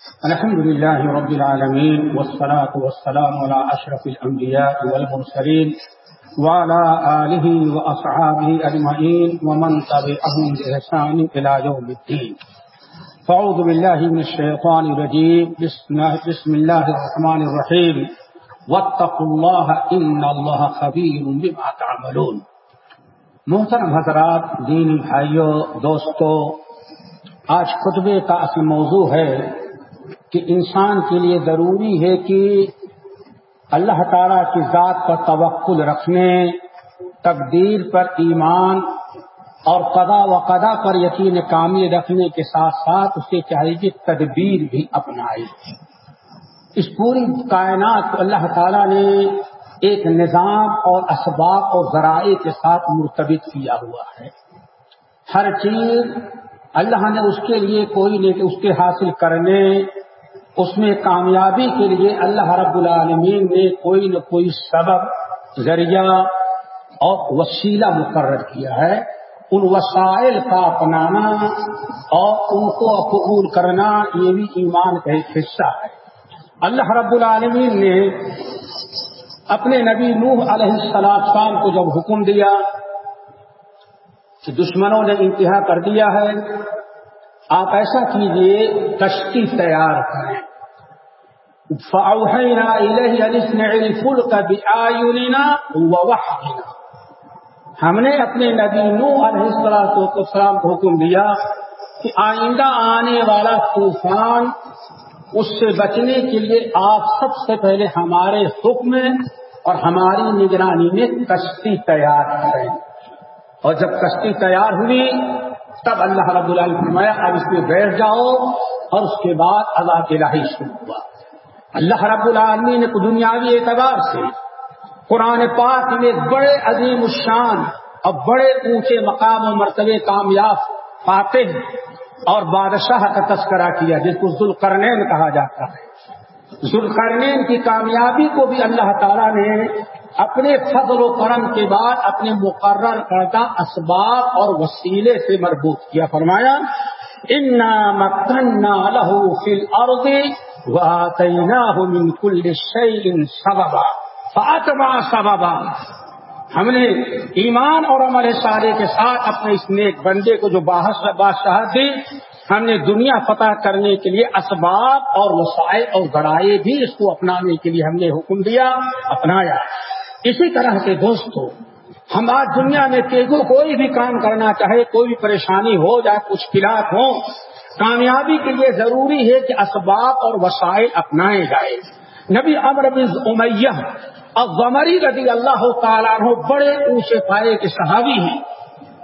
الحمد لله رب العالمين، والصلاة والسلام على أشرف الأنبياء والمرسلين وعلى آله وأصحابه أجمعين ومن تبعهم بإحسان إلى يوم الدين. فأعوذ بالله من الشيطان الرجيم. بسم الله الرحمن الرحيم. واتقوا الله إن الله خبير بما تعملون. محترم حضرات، دینی بھائیوں دوستوں آج خطبے کا اصل موضوع ہے کہ انسان کے لیے ضروری ہے کہ اللہ تعالی کی ذات پر توقل رکھنے، تقدیر پر ایمان اور قضا و قدا پر یقین کامی رکھنے کے ساتھ ساتھ اسے چاہیے کہ تدبیر بھی اپنائے اس پوری کائنات کو اللہ تعالیٰ نے ایک نظام اور اسباب اور ذرائع کے ساتھ مرتبط کیا ہوا ہے۔ ہر چیز اللہ نے اس کے لیے کوئی نہیں اس کے حاصل کرنے اس میں کامیابی کے لیے اللہ رب العالمین نے کوئی نہ کوئی سبب، ذریعہ اور وسیلہ مقرر کیا ہے۔ ان وسائل کا اپنانا اور ان کو قبول کرنا یہ بھی ایمان کا ایک حصہ ہے۔ اللہ رب العالمین نے اپنے نبی نوح علیہ السلام کو جب حکم دیا کہ دشمنوں نے انتہا کر دیا ہے، آپ ایسا کیجیے کشتی تیار کریں۔ فاؤحینا فل کا بھی ہم نے اپنے نبی نو علیہ السلام کو حکم دیا کہ آئندہ آنے والا طوفان اس سے بچنے کے لیے آپ سب سے پہلے ہمارے حکم اور ہماری نگرانی میں کشتی تیار کریں۔ اور جب کشتی تیار ہوئی، تب اللہ رب العالمین فرمایا، اب اس میں بیٹھ جاؤ اور اس کے بعد اللہ الہی شروع ہوا۔ اللہ رب العالمین کو دنیاوی اعتبار سے قرآن پاک میں بڑے عظیم الشان اور بڑے اونچے مقام و مرتبے کامیاب پاتے ہیں اور بادشاہ کا تذکرہ کیا، جس کو ذوالقرنین کہا جاتا ہے۔ ذوالقرنین کی کامیابی کو بھی اللہ تعالیٰ نے اپنے فضل و کرم کے بعد اپنے مقرر کردہ اسباب اور وسیلے سے مربوط کیا۔ فرمایا، انا مکنا لہو فل اور من کل شعین سببا فاطمہ سببا۔ ہم نے ایمان اور عمل سارے کے ساتھ اپنے اس نیک بندے کو جو بادشاہ دی ہم نے دنیا فتح کرنے کے لیے اسباب اور وسائل اور گڑائے بھی اس کو اپنانے کے لیے ہم نے حکم دیا، اپنایا۔ اسی طرح کے دوستوں ہم آج دنیا میں تیزو کوئی بھی کام کرنا چاہے، کوئی بھی پریشانی ہو جائے کچھ خلاف ہو کامیابی کے لیے ضروری ہے کہ اسباب اور وسائل اپنائے جائے نبی امر بز امیہ اور غمری رضی اللہ تعالیٰ عنہ بڑے اونچے پائے کے صحابی ہیں۔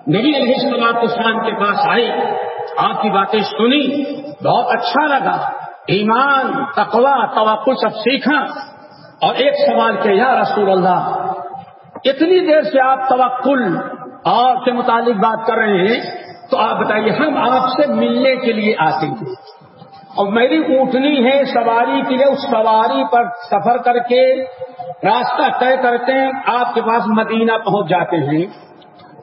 نبی علیہ السلام اسلام کے پاس آئے، آپ کی باتیں سنی، بہت اچھا لگا۔ ایمان تقوا توقع سب سیکھا۔ اور ایک سوال کہ یا رسول اللہ، اتنی دیر سے آپ توکل اور کے متعلق بات کر رہے ہیں تو آپ بتائیے، ہم آپ سے ملنے کے لیے آتے ہیں۔ اور میری اونٹنی ہے سواری کے لیے، اس سواری پر سفر کر کے راستہ طے کرتے ہیں، آپ کے پاس مدینہ پہنچ جاتے ہیں۔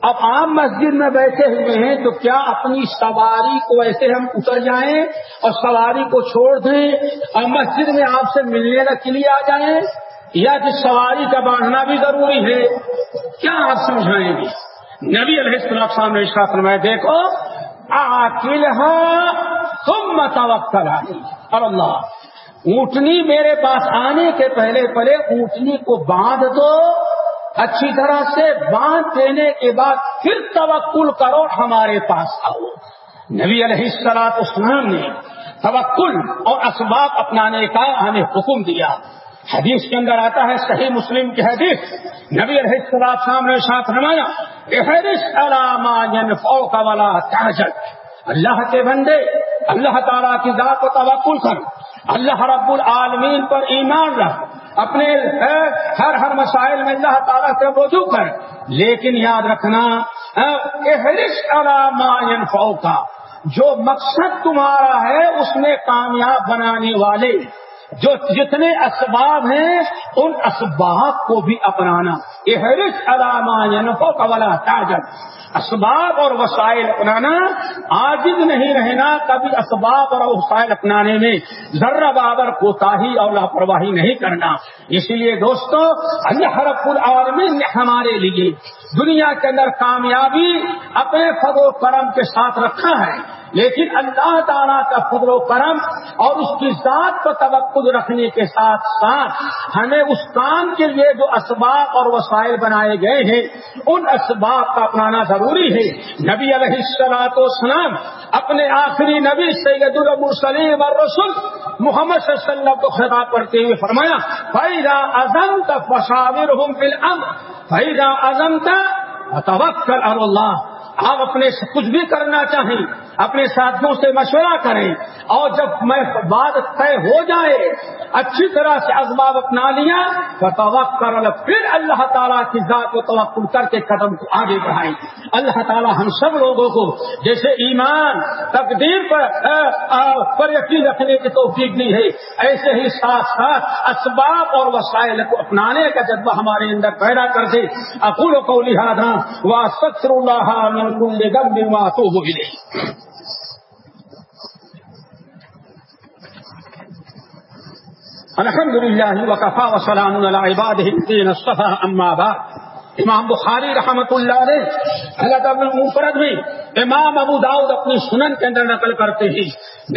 اب آپ مسجد میں بیٹھے ہوئے ہیں تو کیا اپنی سواری کو ایسے ہم اتر جائیں اور سواری کو چھوڑ دیں اور مسجد میں آپ سے ملنے کے لیے آ جائیں؟ یا کہ سواری کا باندھنا بھی ضروری ہے؟ کیا آپ سمجھائیں گے؟ نبی علیہ السلام سامنے اشرا فرمائے دیکھو آکل ہاں تم اور اللہ۔ اونٹنی میرے پاس آنے کے پہلے پہلے اونٹنی کو باندھ دو، اچھی طرح سے باندھ دینے کے بعد پھر توکل کرو، ہمارے پاس آؤ۔ نبی علیہ السلاط اسلام نے توکل اور اسباب اپنانے کا ہمیں حکم دیا۔ حدیث کے اندر آتا ہے، صحیح مسلم کی حدیث۔ نبی علیہ السلام نے ساتھ رمایا کا والا تاجت اللہ کے بندے، اللہ تعالیٰ کی ذات کو توکل کر. اللہ رب العالمین پر ایمان رکھ. اپنے ہر ہر مسائل میں اللہ تعالیٰ سے وضو کر. لیکن یاد رکھنا فو کا جو مقصد تمہارا ہے، اس میں کامیاب بنانے والے. جو جتنے اسباب ہیں ان اسباب کو بھی اپنانا۔ یہ حرص تاجر اسباب اور وسائل اپنانا۔ عاجز نہیں رہنا کبھی اسباب اور وسائل اپنانے میں۔ ذرہ بابر کوتاہی اور لاپرواہی نہیں کرنا۔ اسی لیے دوستوں اللہ رب العالمین نے ہمارے لیے دنیا کے اندر کامیابی اپنے فضل و کرم کے ساتھ رکھا ہے۔ لیکن اللہ تعالیٰ کا فضل و کرم اور اس کی ذات کو توقع رکھنے کے ساتھ ساتھ ہمیں اس کام کے لیے جو اسباب اور وسائل بنائے گئے ہیں، ان اسباب کا اپنانا ضروری ہے۔ نبی علیہ السلاط وسلام اپنے آخری نبی سید المرسلیم اور رسول محمد صلی اللہ علیہ وسلم کو خطاب کرتے ہوئے فرمایا فیضا ازم تشاور فیضا ازم توکل اللہ آپ اپنے کچھ بھی کرنا چاہیں اپنے ساتھیوں سے مشورہ کریں اور جب میں بات طے ہو جائے، اچھی طرح سے اسباب اپنا لیا تو توقع پھر اللہ تعالیٰ کی ذات کو توقع کر کے قدم کو آگے بڑھائیں۔ اللہ تعالیٰ ہم سب لوگوں کو جیسے ایمان، تقدیر پر پر یقین رکھنے کی توفیق نہیں ہے، ایسے ہی ساتھ ساتھ اسباب اور وسائل کو اپنانے کا جذبہ ہمارے اندر پیدا کر دے۔ اکول کو لہٰذا وہ سکر اللہ تو وہ بھی الحمد للہ وقفا وسلام الصفا اما بعد. امام بخاری رحمت اللہ علیہ اللہ تعالی میں امام ابو داؤد اپنی سنن کے اندر نقل کرتے ہیں۔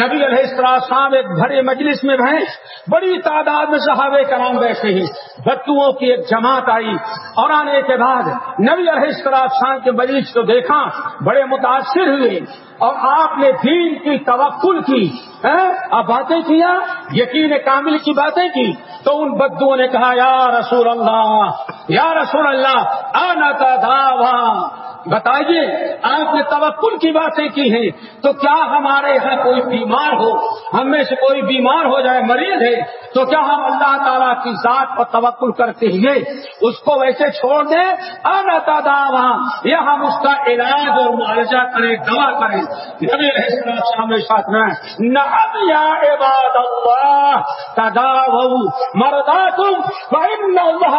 نبی علیہ السلام ایک بھرے مجلس میں بھائی بڑی تعداد میں صحابہ کرام بیٹھے ہیں۔ بچوں کی ایک جماعت آئی اور آنے کے بعد نبی علیہ السلام کے مجلس کو دیکھا، بڑے متاثر ہوئے اور آپ نے دین کی توقل کی۔ ہاں؟ اب باتیں کیا؟ یقین کامل کی باتیں کی۔ تو ان بدو نے کہا، یا رسول اللہ، یا رسول اللہ آنا تھا بتائیے، آپ نے توکل کی باتیں کی ہیں، تو کیا ہمارے یہاں کوئی بیمار ہو؟ ہم میں سے کوئی بیمار ہو جائے، مریض ہے، تو کیا ہم اللہ تعالیٰ کی ذات پر توکل کرتے ہوئے اس کو ویسے چھوڑ دیں وہاں یا ہم اس کا علاج اور معالجہ کریں، دوا کریں۔ سامنے ساتھ میں یا عباد اللہ تدا مردا تم اللہ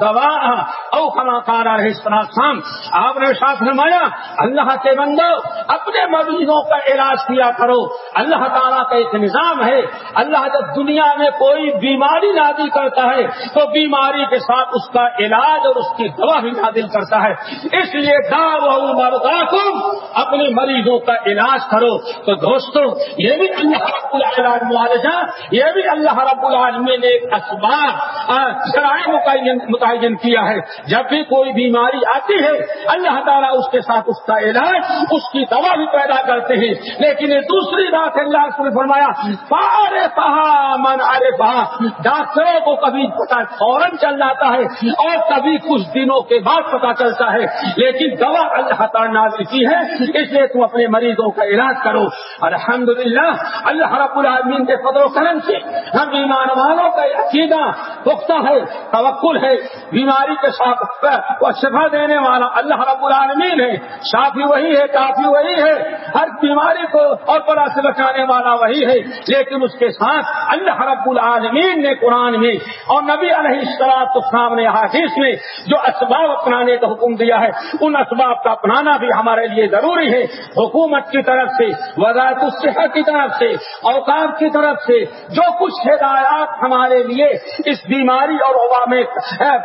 دوا او کما کارا رہے آپ نے ساتھ نمایا اللہ کے بندو، اپنے مریضوں کا علاج کیا کرو۔ اللہ تعالیٰ کا ایک نظام ہے۔ اللہ جب دنیا میں کوئی بیماری نادل کرتا ہے، تو بیماری کے ساتھ اس کا علاج اور اس کی دوا بھی نادل کرتا ہے۔ اس لیے مردا تم اپنے مریضوں کا علاج کرو۔ تو دوستوں یہ بھی اللہ رب العالم معالجہ یہ بھی اللہ رب العالمین نے ایک اسباب شرائع متعین کیا۔ ہے۔ جب بھی کوئی بیماری آتی ہے، اللہ تعالیٰ اس کے ساتھ اس کا علاج، اس کی دوا بھی پیدا کرتے ہیں۔ لیکن یہ دوسری بات ہے، اللہ نے فرمایا پارے پہا من ارے پہا ڈاکٹروں کو کبھی پتا فوراً چل جاتا ہے اور کبھی کچھ دنوں کے بعد پتا چلتا ہے۔ لیکن دوا اللہ تعالیٰ نازل کی ہے، اس لیے تم اپنے مریضوں کا علاج کرو۔ الحمد للہ اللہ رب العالمین کے فضل و کرم سے ہم ایمان والوں کا عقیدہ پختہ ہے، توکل ہے۔ بیماری کے ساتھ شفا دینے والا اللہ رب العالمین ہے۔ شافی وہی ہے، کافی وہی ہے۔ ہر بیماری کو اور بڑا سے بچانے والا وہی ہے۔ لیکن اس کے ساتھ اللہ رب العالمین نے قرآن میں اور نبی علیہ السلام سامنے حادث میں جو اسباب اپنانے کا حکم دیا ہے، ان اسباب کا اپنانا بھی ہمارے لیے ضروری ہے۔ حکومت کی طرف سے، وزارت الصحت کی طرف سے اوقات کی طرف سے جو کچھ ہدایات ہمارے لیے اس بیماری اور وبا میں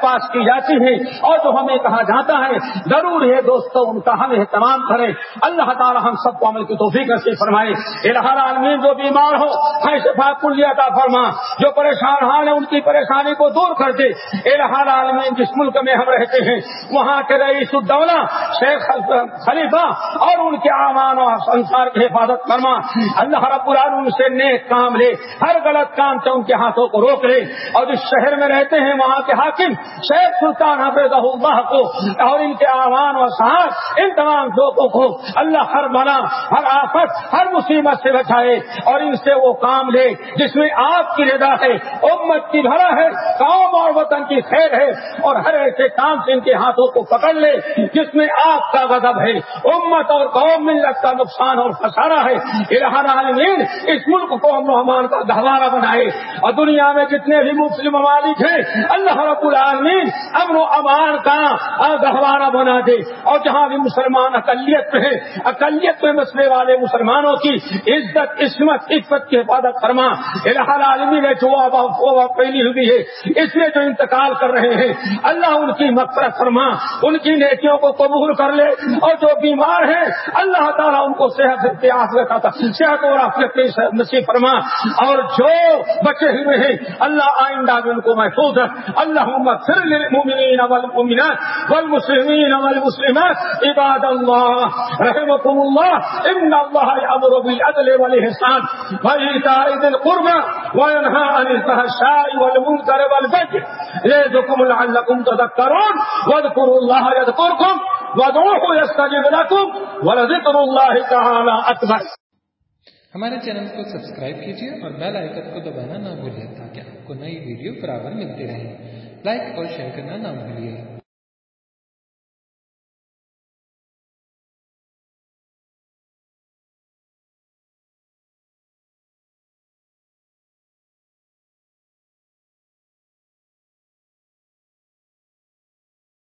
پاس کی جاتی ہیں اور جو ہمیں کہا جاتا ہے، ضرور ہے دوستوں ان کا ہم اہتمام کریں اللہ تعالی ہم سب کو عمل کی توفیق سے فرمائے۔ الہر عالمین جو بیمار ہو ہے شفا کلیہ کا فرما۔ جو پریشان حال ہے، ان کی پریشانی کو دور کر دے۔ الہر عالمین جس ملک میں ہم رہتے ہیں، وہاں کے رئیس الدولہ، شیخ خلیفہ اور ان کے امان و سنسار کی حفاظت فرما۔ اللہ رب العالمین سے نیک کام لے۔ ہر غلط کام سے ان کے ہاتھوں کو روک لے۔ اور اس شہر میں رہتے ہیں، وہاں کے حاکم شیخ سلطان حفیظ اللہ کو اور ان کے آوان و صاحب ان تمام لوگوں کو اللہ ہر بنا، ہر آفت، ہر مصیبت سے بچائے اور ان سے وہ کام لے جس میں آپ کی رضا ہے، امت کی بھرا ہے، قوم اور وطن کی خیر ہے اور ہر ایسے کام سے ان کے ہاتھوں کو پکڑ لے جس میں آپ کا غضب ہے۔ امت اور قوم، ملت کا نقصان اور خسارا ہے۔ عالمین اس ملک کو امن کا گہوارہ بنائے اور دنیا میں جتنے بھی مسلم ممالک ہیں، اللہ رب العالمین امن و امان کا گہوارہ بنا دے۔ اور جہاں بھی مسلمان اقلیت میں ہے اقلیت میں مسئلے والے مسلمانوں کی عزت، عصمت عزت کی حفاظت فرما۔ العالمین نے جو پھیلی ہوئی ہے، اس میں جو انتقال کر رہے ہیں، اللہ ان کی مفرت فرما۔ ان کی نیکیوں کو قبول کر لے۔ اور جو بیمار ہیں، اللہ تعالیٰ ان کو صحت صحت اور آفیت نصیب فرما۔ اور جو بچے ہوئے ہیں، اللہ آئندہ بھی ان کو محفوظ ہے اللہ پھر للمؤمنین والمؤمنات والمسلمین والمسلمات. عباد اللہ رحمكم الله. ان الله يأمر بالعدل والإحسان وإيتاء ذي القربى وينهى عن الفحشاء والمنكر والبغي يعظكم لعلكم تذكرون. واذكروا الله يذكركم وادعوه يستجب لكم ولذكر الله تعالى أكبر. ہمارے چینل کو سبسکرائب کیجیے اور بیل آئکن کو دبانا نہ بھولیں تاکہ آپ کو نئی ویڈیو برابر ملتی رہے۔ لائک اور شیئر کرنا نہ بھولیے